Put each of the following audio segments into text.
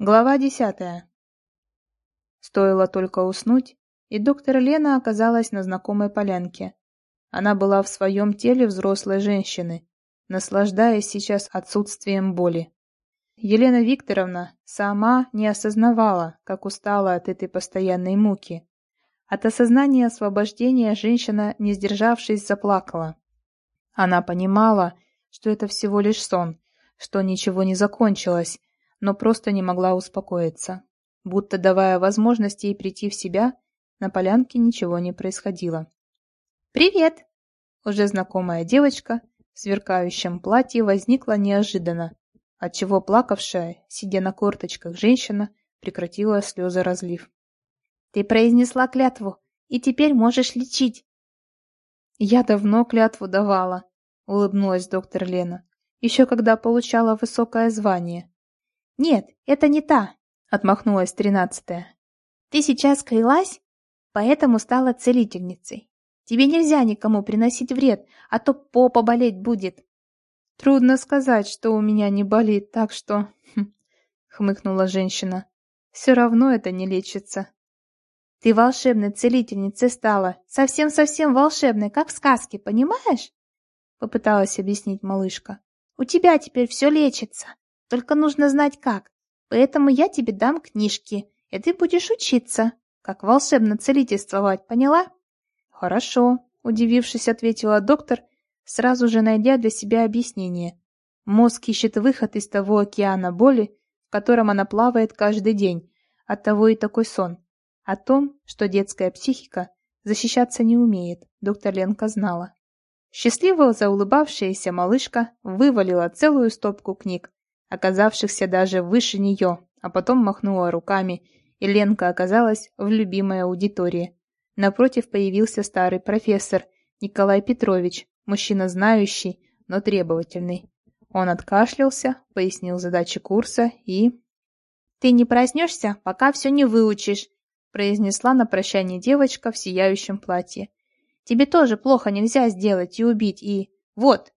Глава десятая. Стоило только уснуть, и доктор Лена оказалась на знакомой полянке. Она была в своем теле взрослой женщины, наслаждаясь сейчас отсутствием боли. Елена Викторовна сама не осознавала, как устала от этой постоянной муки. От осознания освобождения женщина, не сдержавшись, заплакала. Она понимала, что это всего лишь сон, что ничего не закончилось, но просто не могла успокоиться. Будто давая возможность ей прийти в себя, на полянке ничего не происходило. «Привет!» Уже знакомая девочка в сверкающем платье возникла неожиданно, отчего плакавшая, сидя на корточках женщина, прекратила слезы разлив. «Ты произнесла клятву, и теперь можешь лечить!» «Я давно клятву давала», — улыбнулась доктор Лена, «еще когда получала высокое звание. «Нет, это не та», — отмахнулась тринадцатая. «Ты сейчас клялась, поэтому стала целительницей. Тебе нельзя никому приносить вред, а то попа болеть будет». «Трудно сказать, что у меня не болит, так что...» хм, — хмыкнула женщина. «Все равно это не лечится». «Ты волшебной целительницей стала, совсем-совсем волшебной, как в сказке, понимаешь?» — попыталась объяснить малышка. «У тебя теперь все лечится». Только нужно знать как. Поэтому я тебе дам книжки, и ты будешь учиться, как волшебно целительствовать, поняла? Хорошо, удивившись, ответила доктор, сразу же найдя для себя объяснение. Мозг ищет выход из того океана боли, в котором она плавает каждый день, оттого и такой сон. О том, что детская психика защищаться не умеет, доктор Ленка знала. Счастливо заулыбавшаяся малышка вывалила целую стопку книг, оказавшихся даже выше нее, а потом махнула руками, и Ленка оказалась в любимой аудитории. Напротив появился старый профессор Николай Петрович, мужчина знающий, но требовательный. Он откашлялся, пояснил задачи курса и... «Ты не проснешься, пока все не выучишь», произнесла на прощание девочка в сияющем платье. «Тебе тоже плохо нельзя сделать и убить, и... Вот,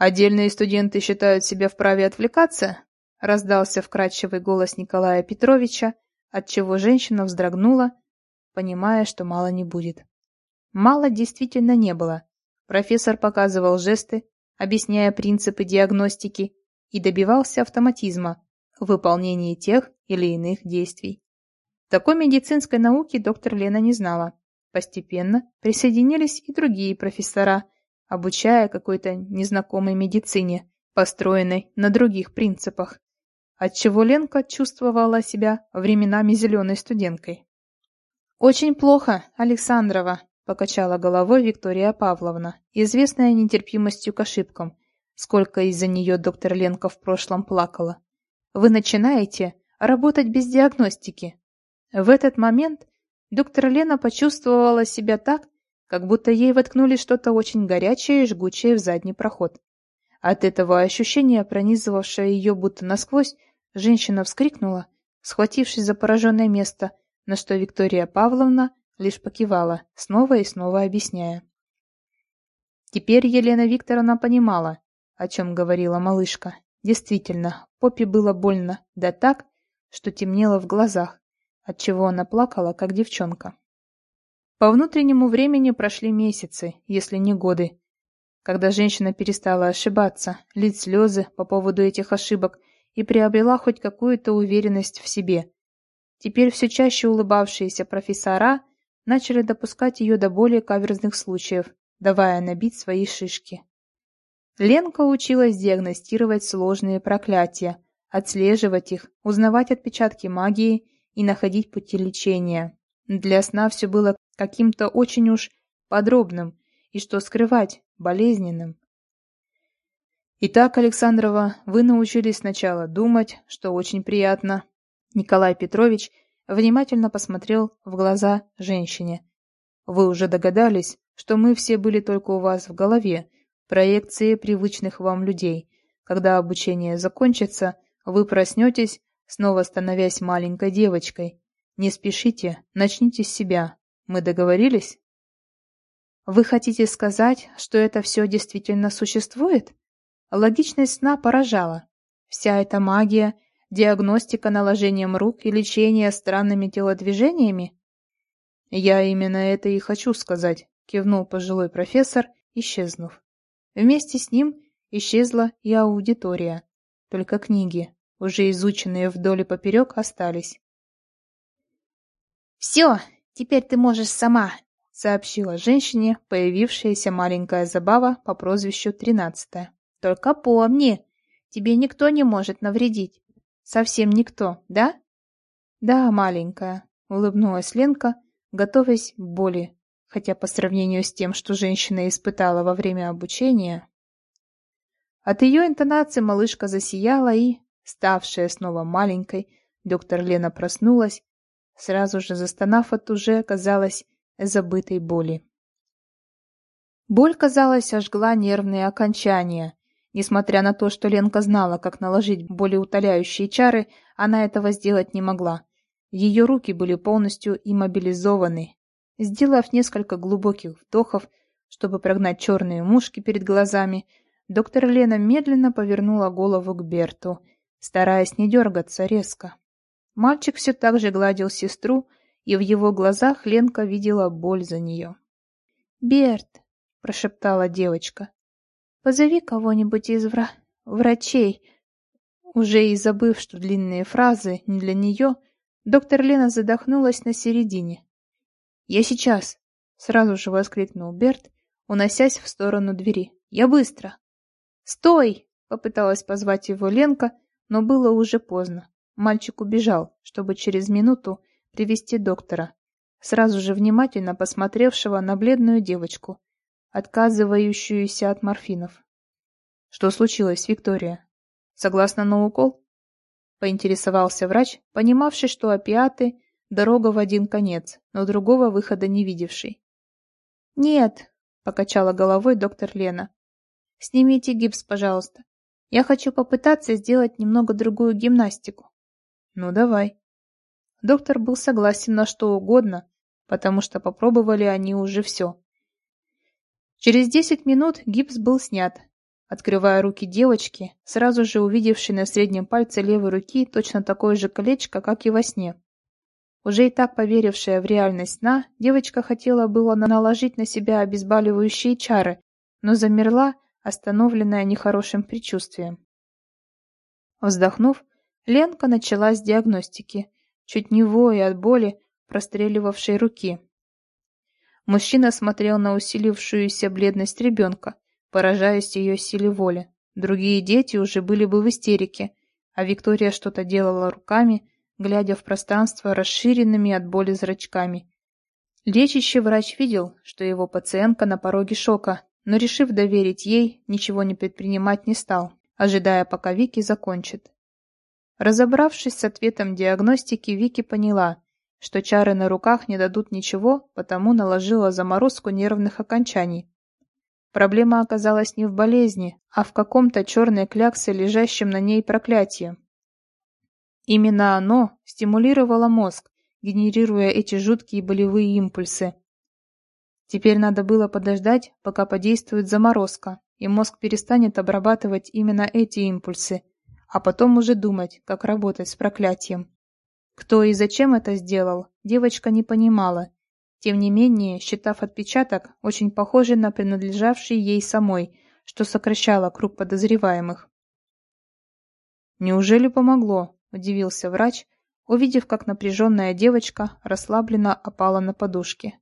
«Отдельные студенты считают себя вправе отвлекаться?» — раздался вкрадчивый голос Николая Петровича, отчего женщина вздрогнула, понимая, что мало не будет. Мало действительно не было. Профессор показывал жесты, объясняя принципы диагностики и добивался автоматизма в выполнении тех или иных действий. Такой медицинской науки доктор Лена не знала. Постепенно присоединились и другие профессора – обучая какой-то незнакомой медицине, построенной на других принципах, отчего Ленка чувствовала себя временами зеленой студенткой. «Очень плохо, Александрова», — покачала головой Виктория Павловна, известная нетерпимостью к ошибкам, сколько из-за нее доктор Ленка в прошлом плакала. «Вы начинаете работать без диагностики». В этот момент доктор Лена почувствовала себя так, как будто ей воткнули что-то очень горячее и жгучее в задний проход. От этого ощущения, пронизывавшее ее будто насквозь, женщина вскрикнула, схватившись за пораженное место, на что Виктория Павловна лишь покивала, снова и снова объясняя. Теперь Елена Викторовна понимала, о чем говорила малышка. Действительно, Попе было больно, да так, что темнело в глазах, отчего она плакала, как девчонка. По внутреннему времени прошли месяцы, если не годы. Когда женщина перестала ошибаться, лить слезы по поводу этих ошибок и приобрела хоть какую-то уверенность в себе. Теперь все чаще улыбавшиеся профессора начали допускать ее до более каверзных случаев, давая набить свои шишки. Ленка училась диагностировать сложные проклятия, отслеживать их, узнавать отпечатки магии и находить пути лечения. Для сна все было каким-то очень уж подробным и, что скрывать, болезненным. Итак, Александрова, вы научились сначала думать, что очень приятно. Николай Петрович внимательно посмотрел в глаза женщине. Вы уже догадались, что мы все были только у вас в голове, проекции привычных вам людей. Когда обучение закончится, вы проснетесь, снова становясь маленькой девочкой. Не спешите, начните с себя, мы договорились? Вы хотите сказать, что это все действительно существует? Логичность сна поражала. Вся эта магия, Диагностика наложением рук и лечение странными телодвижениями? Я именно это и хочу сказать, кивнул пожилой профессор, исчезнув. Вместе с ним исчезла и аудитория. Только книги, уже изученные вдоль и поперек, остались. «Все, теперь ты можешь сама», — сообщила женщине появившаяся маленькая забава по прозвищу Тринадцатая. «Только помни, тебе никто не может навредить. Совсем никто, да?» «Да, маленькая», — улыбнулась Ленка, готовясь к боли, хотя по сравнению с тем, что женщина испытала во время обучения... От ее интонации малышка засияла и, ставшая снова маленькой, доктор Лена проснулась, сразу же застонав от уже, казалось, забытой боли. Боль, казалось, ожгла нервные окончания. Несмотря на то, что Ленка знала, как наложить болеутоляющие чары, она этого сделать не могла. Ее руки были полностью иммобилизованы. Сделав несколько глубоких вдохов, чтобы прогнать черные мушки перед глазами, доктор Лена медленно повернула голову к Берту, стараясь не дергаться резко. Мальчик все так же гладил сестру, и в его глазах Ленка видела боль за нее. «Берт», — прошептала девочка, — «позови кого-нибудь из вра... врачей». Уже и забыв, что длинные фразы не для нее, доктор Лена задохнулась на середине. «Я сейчас!» — сразу же воскликнул Берт, уносясь в сторону двери. «Я быстро!» «Стой!» — попыталась позвать его Ленка, но было уже поздно. Мальчик убежал, чтобы через минуту привести доктора, сразу же внимательно посмотревшего на бледную девочку, отказывающуюся от морфинов. «Что случилось, Виктория? Согласна на укол?» Поинтересовался врач, понимавший, что опиаты — дорога в один конец, но другого выхода не видевший. «Нет», — покачала головой доктор Лена. «Снимите гипс, пожалуйста. Я хочу попытаться сделать немного другую гимнастику. Ну, давай. Доктор был согласен на что угодно, потому что попробовали они уже все. Через десять минут гипс был снят. Открывая руки девочки, сразу же увидевшей на среднем пальце левой руки точно такое же колечко, как и во сне. Уже и так поверившая в реальность сна, девочка хотела было наложить на себя обезболивающие чары, но замерла, остановленная нехорошим предчувствием. Вздохнув, Ленка начала с диагностики, чуть не воя от боли, простреливавшей руки. Мужчина смотрел на усилившуюся бледность ребенка, поражаясь ее силе воли. Другие дети уже были бы в истерике, а Виктория что-то делала руками, глядя в пространство расширенными от боли зрачками. Лечащий врач видел, что его пациентка на пороге шока, но, решив доверить ей, ничего не предпринимать не стал, ожидая, пока Вики закончит. Разобравшись с ответом диагностики, Вики поняла, что чары на руках не дадут ничего, потому наложила заморозку нервных окончаний. Проблема оказалась не в болезни, а в каком-то черной кляксе, лежащем на ней проклятии. Именно оно стимулировало мозг, генерируя эти жуткие болевые импульсы, Теперь надо было подождать, пока подействует заморозка, и мозг перестанет обрабатывать именно эти импульсы, а потом уже думать, как работать с проклятием. Кто и зачем это сделал, девочка не понимала. Тем не менее, считав отпечаток, очень похожий на принадлежавший ей самой, что сокращало круг подозреваемых. «Неужели помогло?» – удивился врач, увидев, как напряженная девочка расслабленно опала на подушке.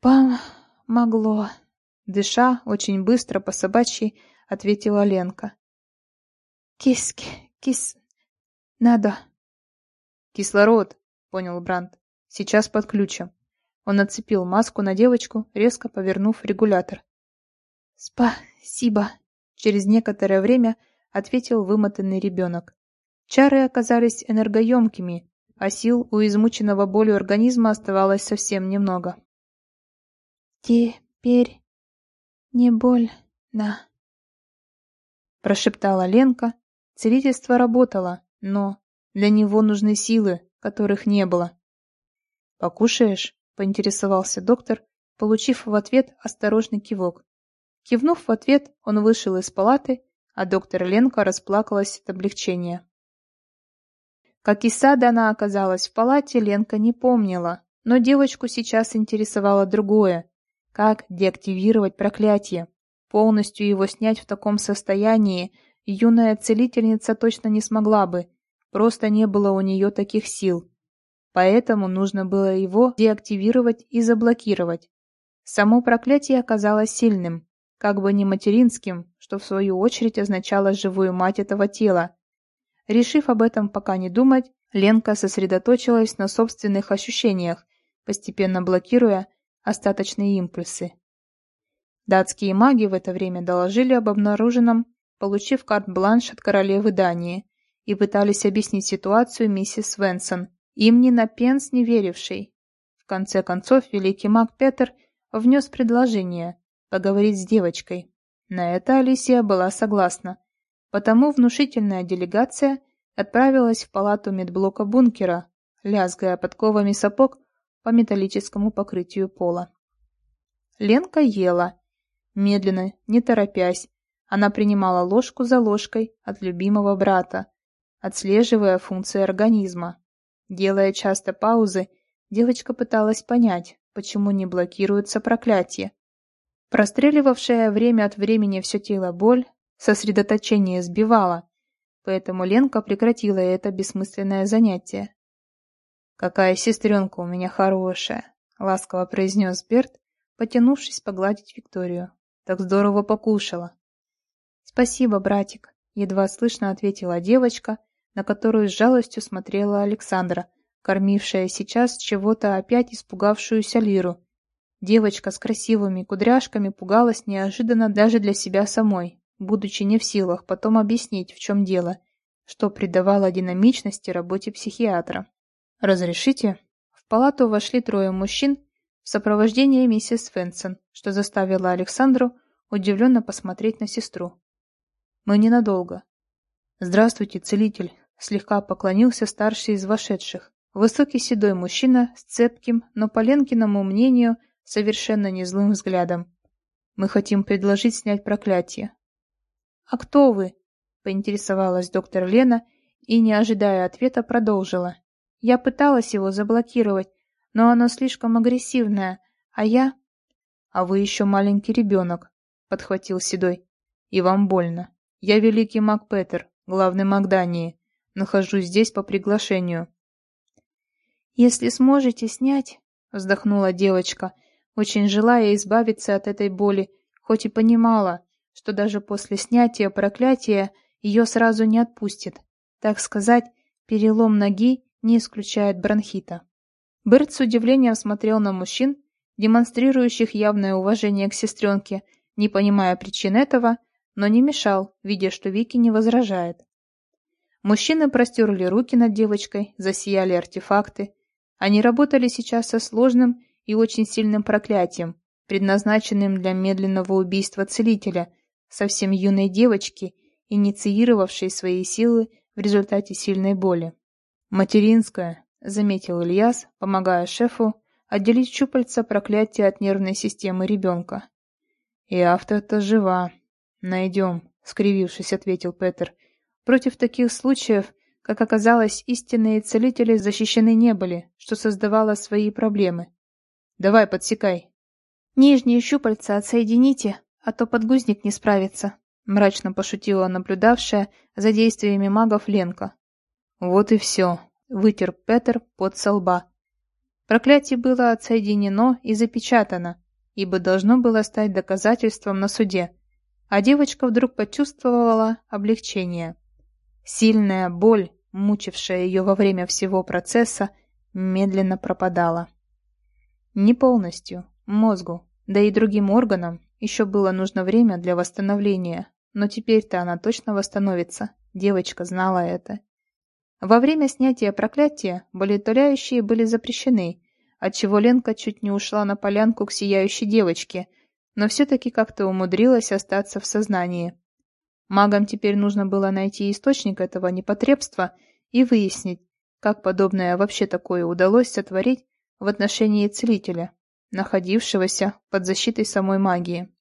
«Помогло», — дыша очень быстро по собачьей, ответила Ленка. «Киски, кис... надо». «Кислород», — понял Бранд. «Сейчас подключим». Он нацепил маску на девочку, резко повернув регулятор. «Спасибо», — через некоторое время ответил вымотанный ребенок. Чары оказались энергоемкими, а сил у измученного болью организма оставалось совсем немного. «Теперь не больно», — прошептала Ленка. Целительство работало, но для него нужны силы, которых не было. «Покушаешь?» — поинтересовался доктор, получив в ответ осторожный кивок. Кивнув в ответ, он вышел из палаты, а доктор Ленка расплакалась от облегчения. Как из сада она оказалась в палате, Ленка не помнила, но девочку сейчас интересовало другое. Как деактивировать проклятие? Полностью его снять в таком состоянии юная целительница точно не смогла бы, просто не было у нее таких сил. Поэтому нужно было его деактивировать и заблокировать. Само проклятие оказалось сильным, как бы не материнским, что в свою очередь означало живую мать этого тела. Решив об этом пока не думать, Ленка сосредоточилась на собственных ощущениях, постепенно блокируя остаточные импульсы. Датские маги в это время доложили об обнаруженном, получив карт-бланш от королевы Дании, и пытались объяснить ситуацию миссис Свенсон, им не на пенс не верившей. В конце концов, великий маг Петер внес предложение поговорить с девочкой. На это Алисия была согласна. Потому внушительная делегация отправилась в палату медблока бункера, лязгая подковами сапог по металлическому покрытию пола. Ленка ела. Медленно, не торопясь, она принимала ложку за ложкой от любимого брата, отслеживая функции организма. Делая часто паузы, девочка пыталась понять, почему не блокируется проклятие. Простреливавшая время от времени все тело боль, сосредоточение сбивала, поэтому Ленка прекратила это бессмысленное занятие. «Какая сестренка у меня хорошая!» — ласково произнес Берт, потянувшись погладить Викторию. «Так здорово покушала!» «Спасибо, братик», — едва слышно ответила девочка, на которую с жалостью смотрела Александра, кормившая сейчас чего-то опять испугавшуюся Лиру. Девочка с красивыми кудряшками пугалась неожиданно даже для себя самой, будучи не в силах потом объяснить, в чем дело, что придавало динамичности работе психиатра. «Разрешите?» В палату вошли трое мужчин в сопровождении миссис Фенсон, что заставило Александру удивленно посмотреть на сестру. Мы ненадолго. Здравствуйте, целитель, слегка поклонился старший из вошедших. Высокий седой мужчина с цепким, но по Ленкиному мнению, совершенно не злым взглядом. Мы хотим предложить снять проклятие. А кто вы? поинтересовалась доктор Лена и, не ожидая ответа, продолжила. Я пыталась его заблокировать, но оно слишком агрессивное, а я... А вы еще маленький ребенок, подхватил Седой. И вам больно. Я великий маг Петер, главный маг Дании. Нахожусь здесь по приглашению. Если сможете снять, вздохнула девочка, очень желая избавиться от этой боли, хоть и понимала, что даже после снятия проклятия ее сразу не отпустит. Так сказать, перелом ноги не исключает бронхита. Берт с удивлением смотрел на мужчин, демонстрирующих явное уважение к сестренке, не понимая причин этого, но не мешал, видя, что Вики не возражает. Мужчины простерли руки над девочкой, засияли артефакты. Они работали сейчас со сложным и очень сильным проклятием, предназначенным для медленного убийства целителя, совсем юной девочки, инициировавшей свои силы в результате сильной боли. «Материнская», — заметил Ильяс, помогая шефу отделить щупальца проклятия от нервной системы ребенка. «И автор-то жива», «Найдем», — скривившись, ответил Петер. «Против таких случаев, как оказалось, истинные целители защищены не были, что создавало свои проблемы. Давай, подсекай». «Нижние щупальца отсоедините, а то подгузник не справится», — мрачно пошутила наблюдавшая за действиями магов Ленка. «Вот и все», — вытер Петер под со лба. Проклятие было отсоединено и запечатано, ибо должно было стать доказательством на суде, а девочка вдруг почувствовала облегчение. Сильная боль, мучившая ее во время всего процесса, медленно пропадала. Не полностью, мозгу, да и другим органам еще было нужно время для восстановления, но теперь-то она точно восстановится, девочка знала это. Во время снятия проклятия болеутоляющие были запрещены, отчего Ленка чуть не ушла на полянку к сияющей девочке – но все-таки как-то умудрилась остаться в сознании. Магам теперь нужно было найти источник этого непотребства и выяснить, как подобное вообще такое удалось сотворить в отношении целителя, находившегося под защитой самой магии.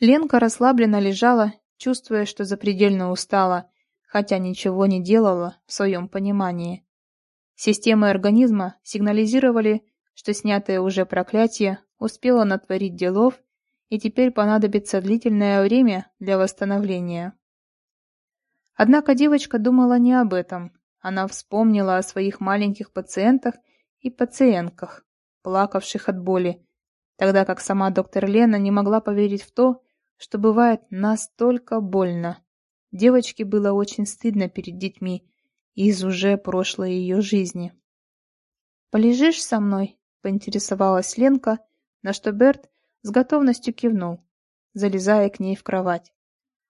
Ленка расслабленно лежала, чувствуя, что запредельно устала, хотя ничего не делала в своем понимании. Системы организма сигнализировали, что снятое уже проклятие успело натворить делов и теперь понадобится длительное время для восстановления. Однако девочка думала не об этом. Она вспомнила о своих маленьких пациентах и пациентках, плакавших от боли, тогда как сама доктор Лена не могла поверить в то, что бывает настолько больно. Девочке было очень стыдно перед детьми из уже прошлой ее жизни. «Полежишь со мной?» — поинтересовалась Ленка, на что Берт с готовностью кивнул, залезая к ней в кровать.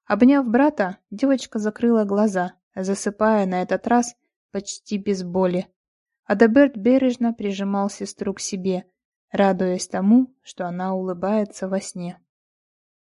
Обняв брата, девочка закрыла глаза, засыпая на этот раз почти без боли. Адаберт бережно прижимал сестру к себе, радуясь тому, что она улыбается во сне.